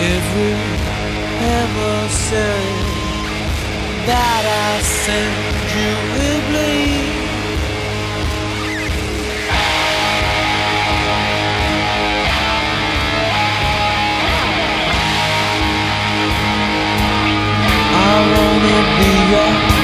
every ever that I sent you will bleed. I wanna be your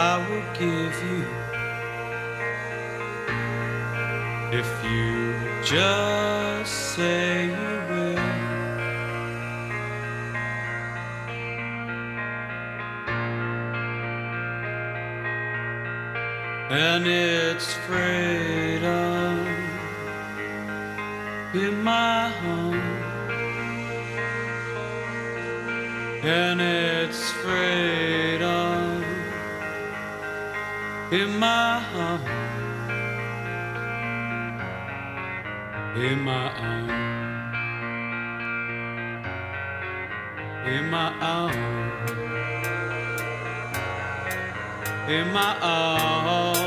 I will give you if you just say you will. And it's freedom in my home. And it's freedom in my arms, in my arms, in my arms, in my arms.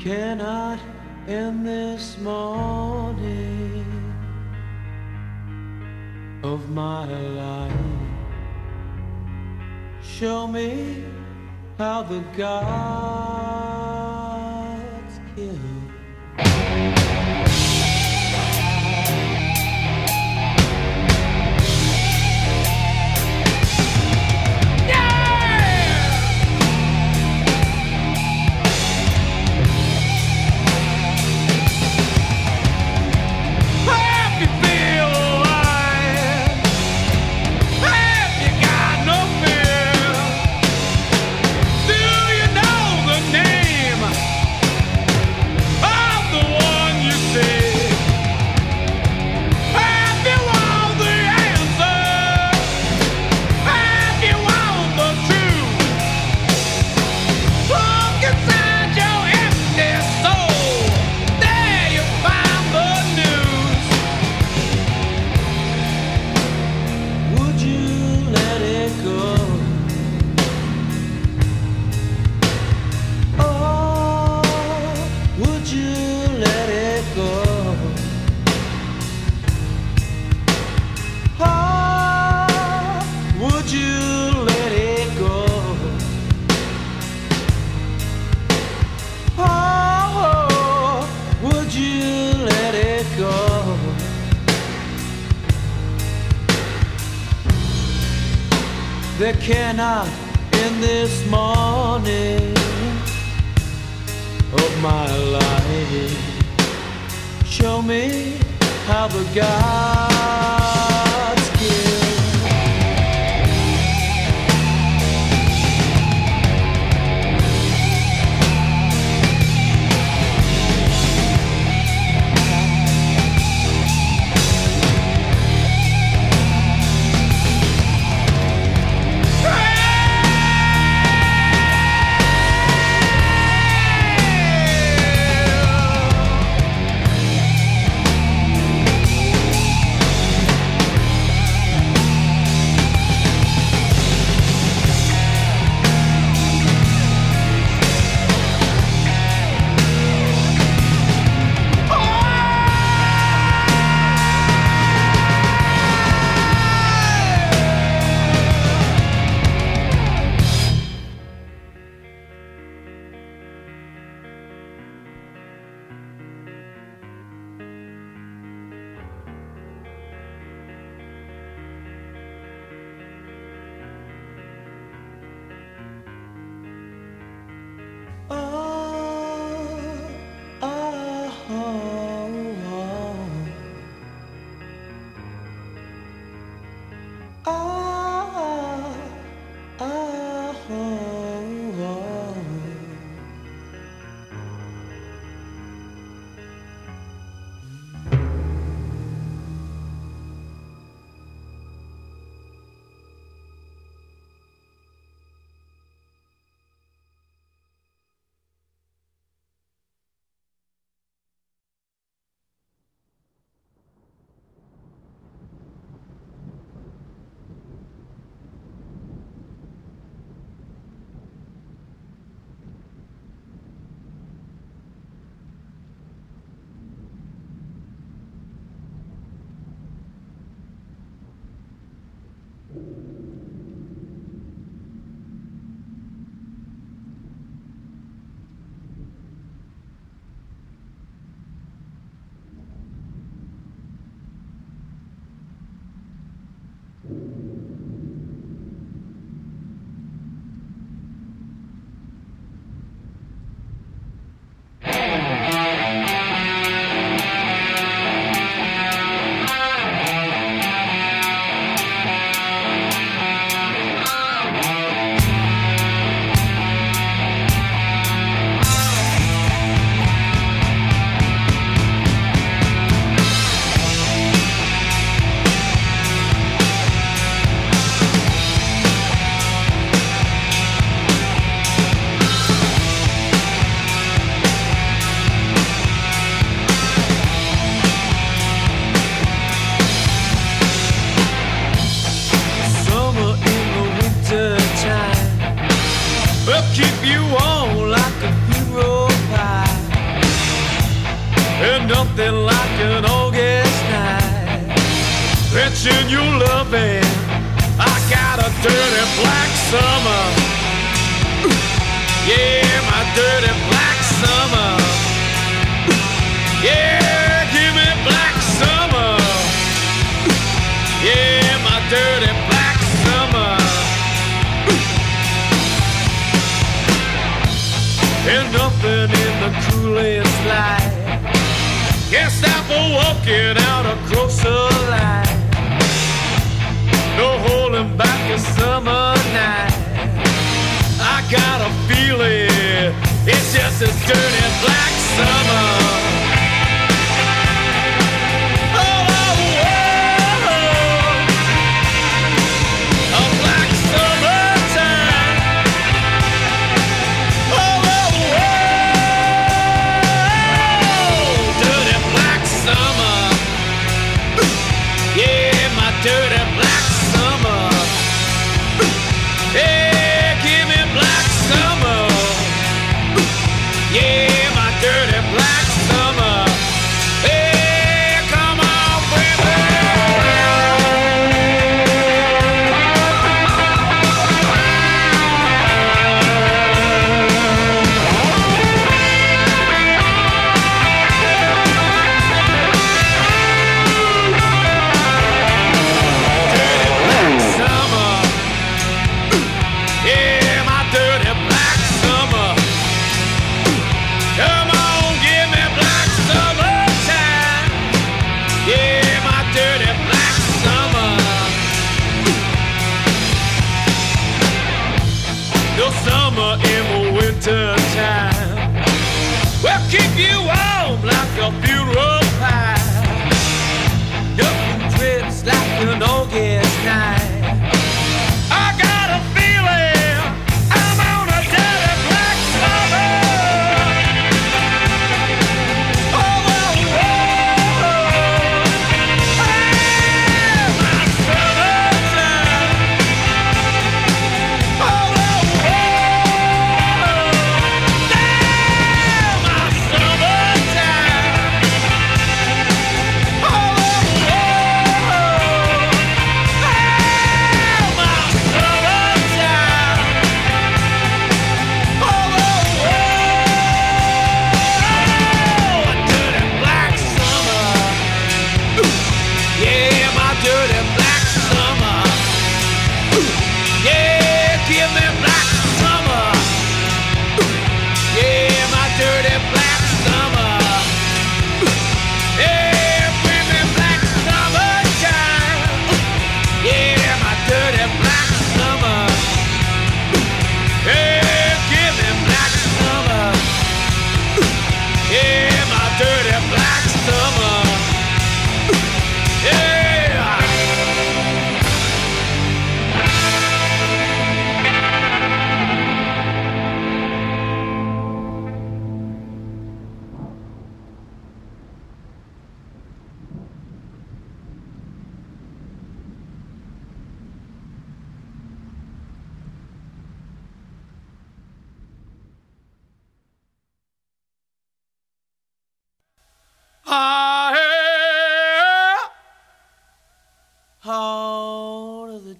Cannot end this morning of my life. Show me how the God cannot in this morning of my life? Show me how the God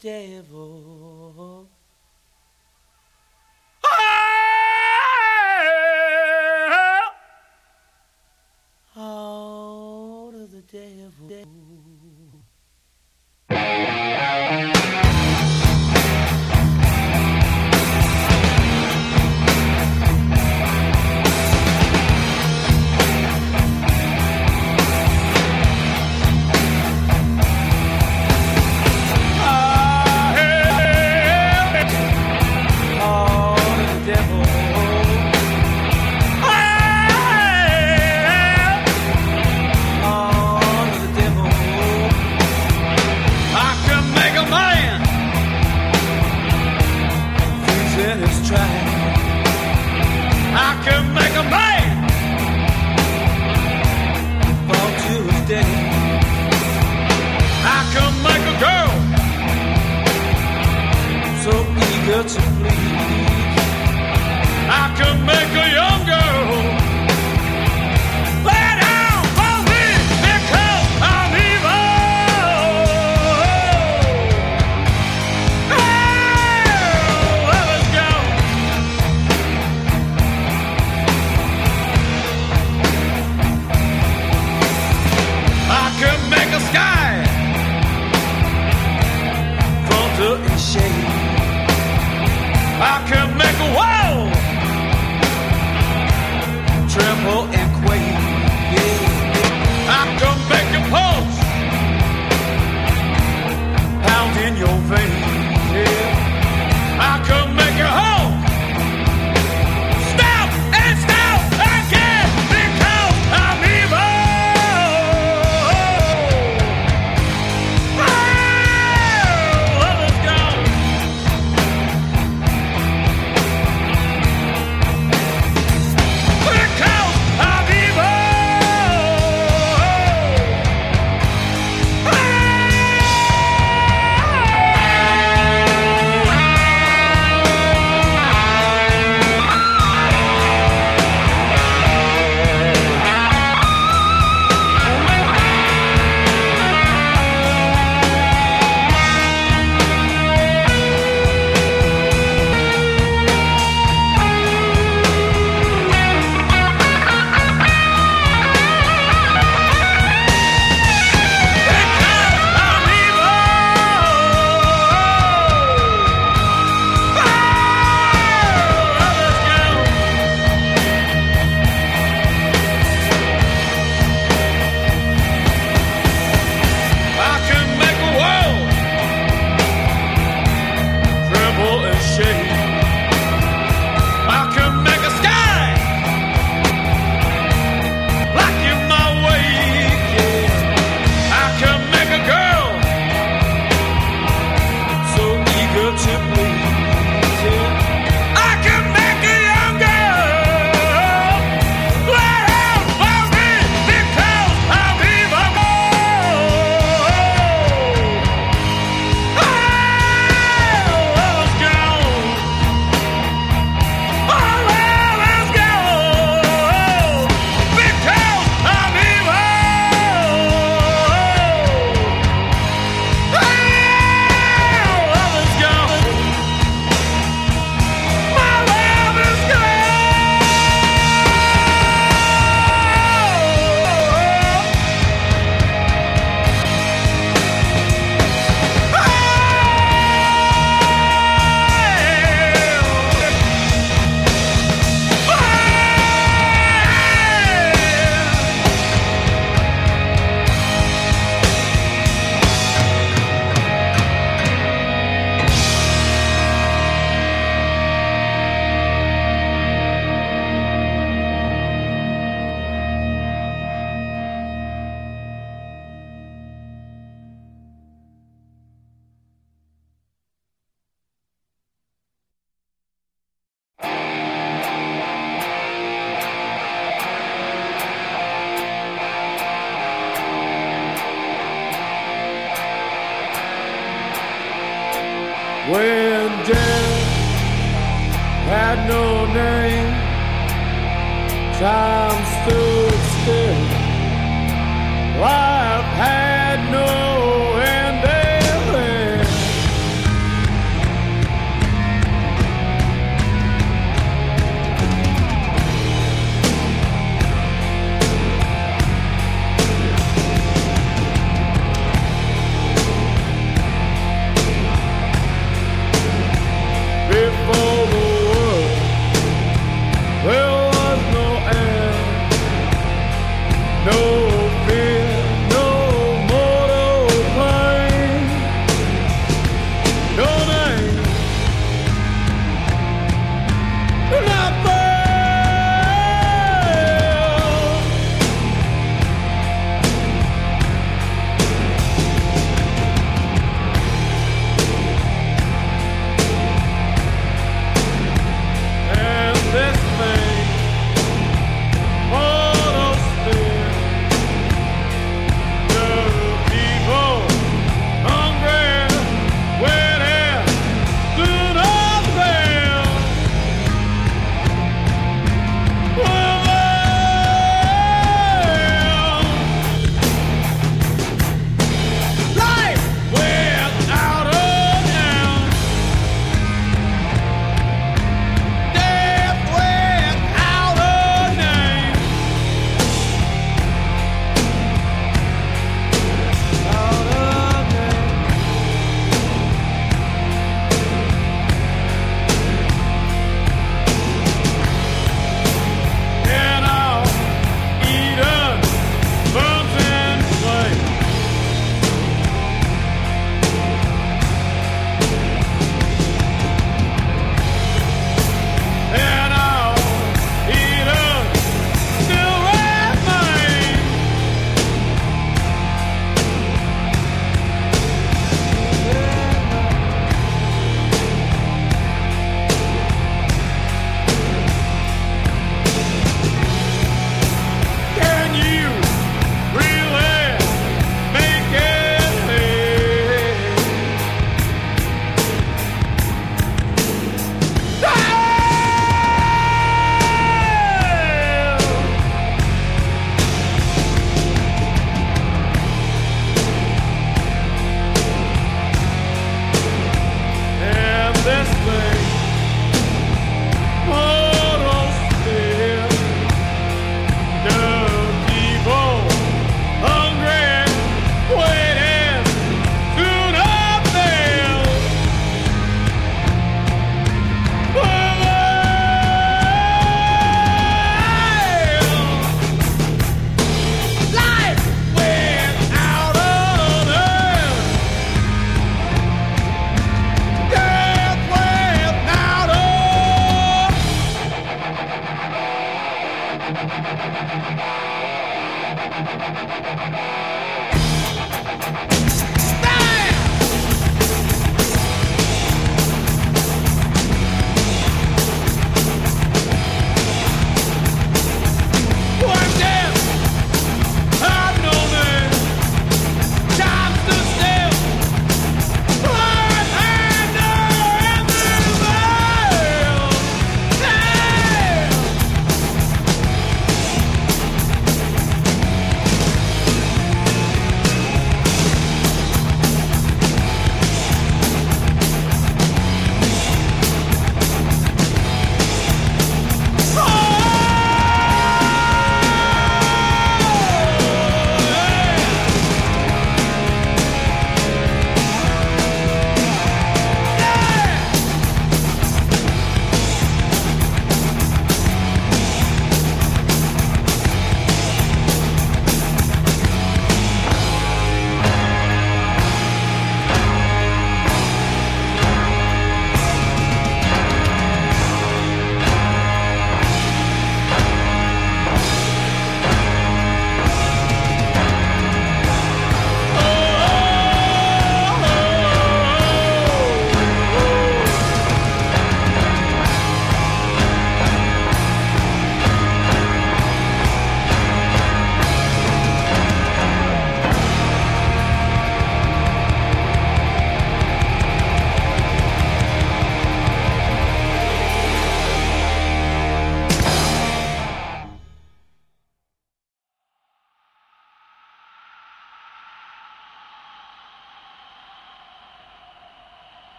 The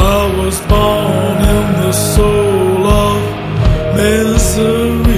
I was born in the soul of misery,